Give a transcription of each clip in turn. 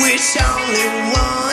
wish only one.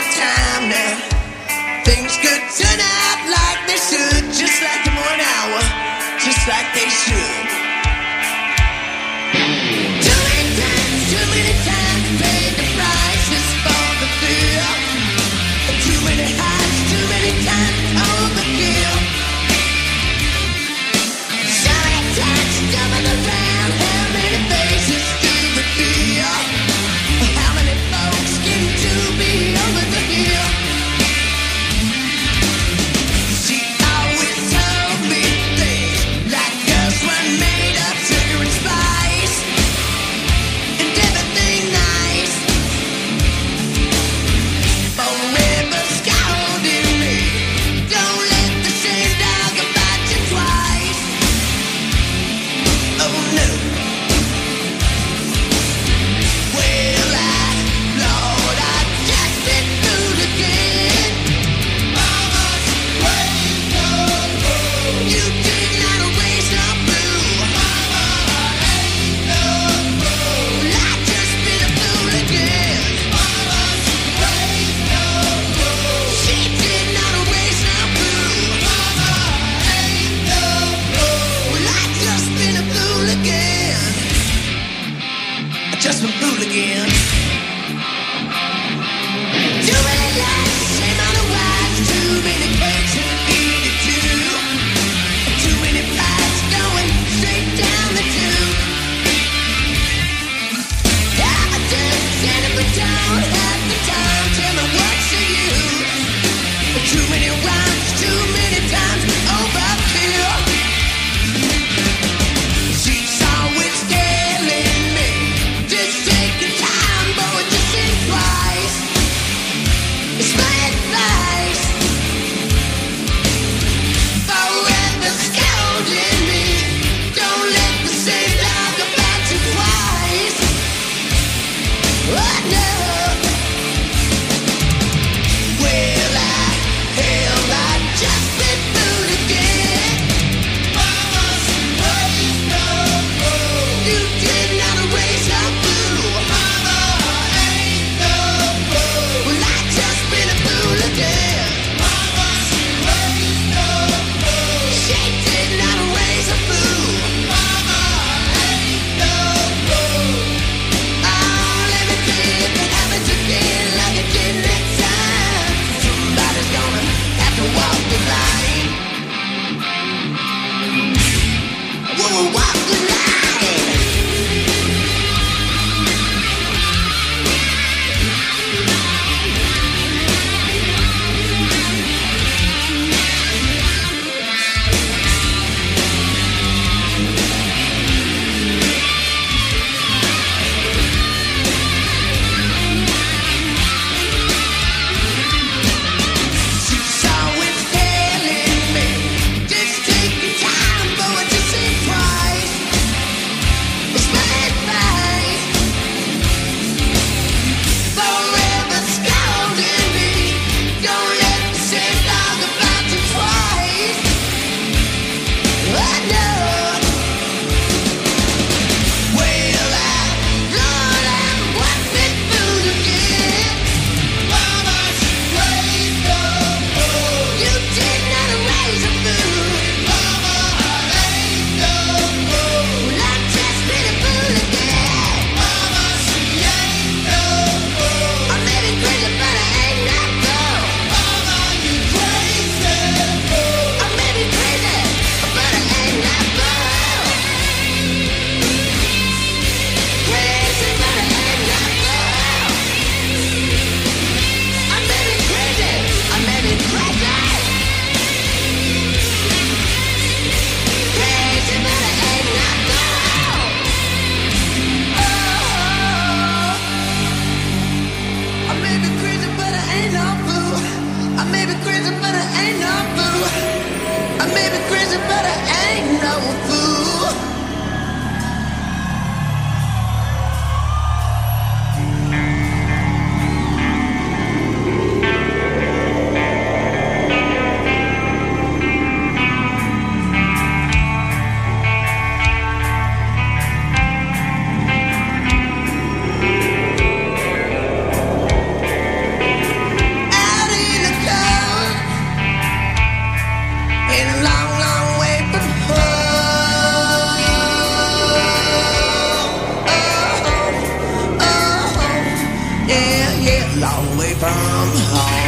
Down, up and down, up and down. crazy, but I ain't no fool. I may be crazy, but I ain't no fool. lonely from home.